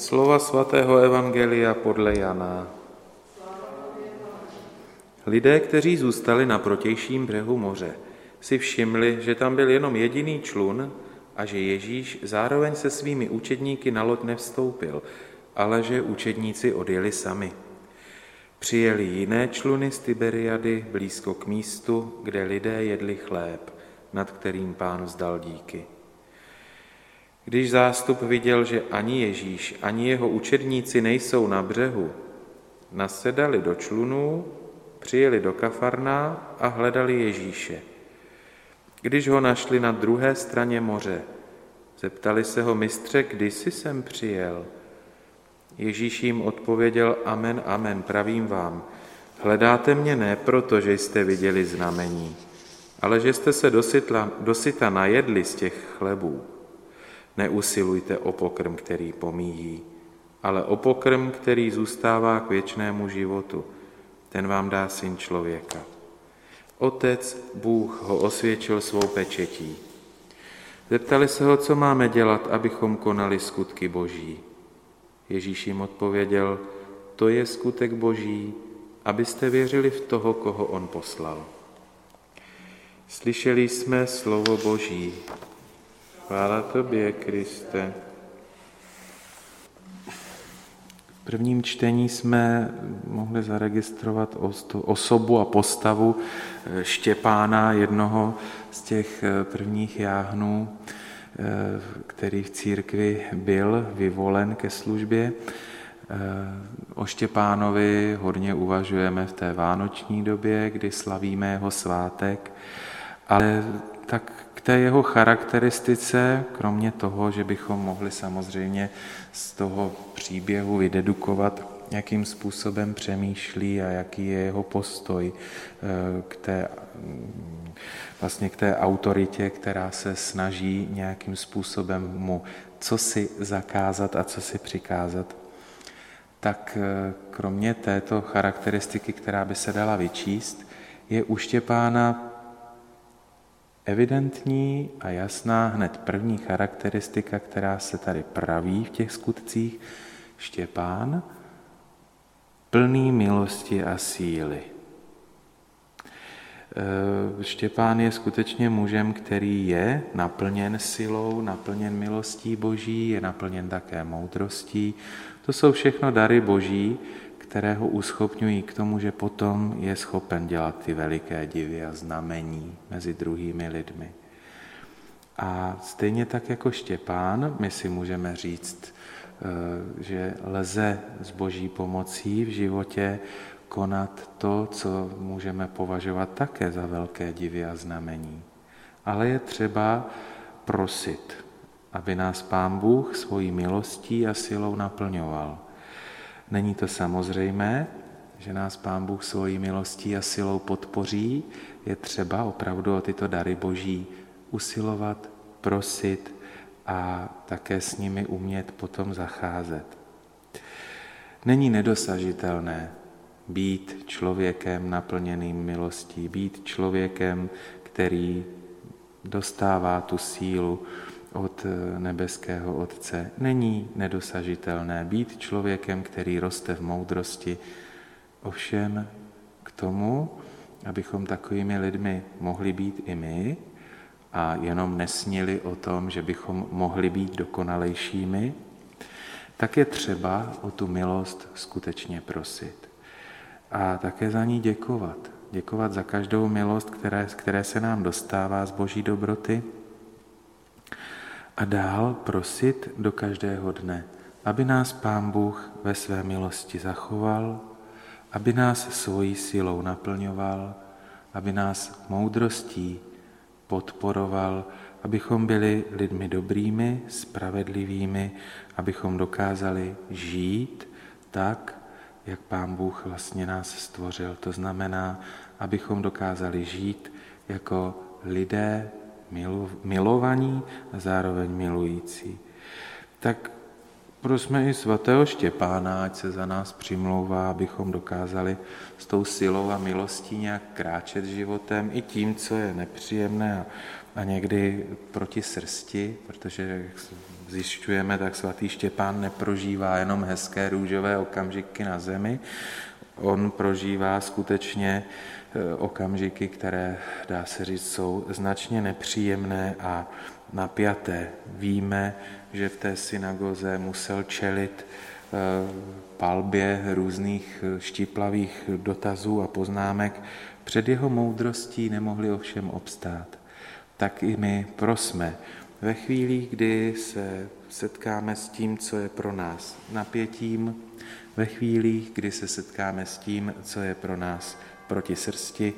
Slova svatého Evangelia podle Jana. Lidé, kteří zůstali na protějším břehu moře, si všimli, že tam byl jenom jediný člun a že Ježíš zároveň se svými učedníky na loď nevstoupil, ale že učedníci odjeli sami. Přijeli jiné čluny z Tiberiady blízko k místu, kde lidé jedli chléb, nad kterým pán vzdal díky. Když zástup viděl, že ani Ježíš, ani jeho učedníci nejsou na břehu, nasedali do člunů, přijeli do Kafarná a hledali Ježíše. Když ho našli na druhé straně moře, zeptali se ho mistře, kdy jsi sem přijel? Ježíš jim odpověděl, amen, amen, pravím vám, hledáte mě ne proto, že jste viděli znamení, ale že jste se dosytla, dosyta najedli z těch chlebů. Neusilujte o pokrm, který pomíjí, ale o pokrm, který zůstává k věčnému životu. Ten vám dá syn člověka. Otec, Bůh, ho osvědčil svou pečetí. Zeptali se ho, co máme dělat, abychom konali skutky Boží. Ježíš jim odpověděl, to je skutek Boží, abyste věřili v toho, koho on poslal. Slyšeli jsme slovo Boží. Chvála tobě, Kriste. V prvním čtení jsme mohli zaregistrovat osobu a postavu eh, Štěpána, jednoho z těch eh, prvních jáhnů, eh, který v církvi byl vyvolen ke službě. O Štěpánovi hodně uvažujeme v té vánoční době, kdy slavíme jeho svátek, ale tak k té jeho charakteristice, kromě toho, že bychom mohli samozřejmě z toho příběhu vydedukovat, jakým způsobem přemýšlí a jaký je jeho postoj eh, k té, vlastně k té autoritě, která se snaží nějakým způsobem mu co si zakázat a co si přikázat, tak eh, kromě této charakteristiky, která by se dala vyčíst, je u Štěpána evidentní a jasná hned první charakteristika, která se tady praví v těch skutcích, Štěpán, plný milosti a síly. E, Štěpán je skutečně mužem, který je naplněn silou, naplněn milostí boží, je naplněn také moudrostí. To jsou všechno dary boží, které ho uschopňují k tomu, že potom je schopen dělat ty veliké divy a znamení mezi druhými lidmi. A stejně tak jako Štěpán, my si můžeme říct, eh, že lze s boží pomocí v životě konat to, co můžeme považovat také za velké divy a znamení. Ale je třeba prosit, aby nás Pán Bůh svojí milostí a silou naplňoval Není to samozřejmé, že nás Pán Bůh svojí milostí a silou podpoří, je třeba opravdu o tyto dary Boží usilovat, prosit a také s nimi umět potom zacházet. Není nedosažitelné být člověkem naplněným milostí, být člověkem, který dostává tu sílu od eh, nebeského Otce. Není nedosažitelné být člověkem, který roste v moudrosti. Ovšem k tomu, abychom takovými lidmi mohli být i my a jenom nesnili o tom, že bychom mohli být dokonalejšími, tak je třeba o tu milost skutečně prosit. A také za ní děkovat. Děkovat za každou milost, které, které se nám dostává z Boží dobroty, a dál prosit do každého dne, aby nás Pán Bůh ve své milosti zachoval, aby nás svojí silou naplňoval, aby nás moudrostí podporoval, abychom byli lidmi dobrými, spravedlivými, abychom dokázali žít tak, jak Pán Bůh vlastně nás stvořil. To znamená, abychom dokázali žít jako lidé milovaní a zároveň milující. Tak Prosme i svatého Štěpána, ať se za nás přimlouvá, abychom dokázali s tou silou a milostí nějak kráčet životem i tím, co je nepříjemné a, a někdy proti srsti, protože jak zjišťujeme, tak svatý Štěpán neprožívá jenom hezké růžové okamžiky na zemi, on prožívá skutečně e, okamžiky, které, dá se říct, jsou značně nepříjemné a napjaté. Víme, že v té synagoze musel čelit e, palbě různých e, štiplavých dotazů a poznámek. Před jeho moudrostí nemohli ovšem obstát. Tak i my prosme, ve chvílích, kdy se setkáme s tím, co je pro nás napětím, ve chvílích, kdy se setkáme s tím, co je pro nás proti srsti,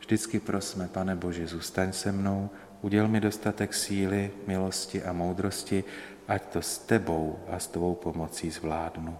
vždycky prosme, pane Bože, zůstaň se mnou, uděl mi dostatek síly, milosti a moudrosti, ať to s tebou a s tvou pomocí zvládnu.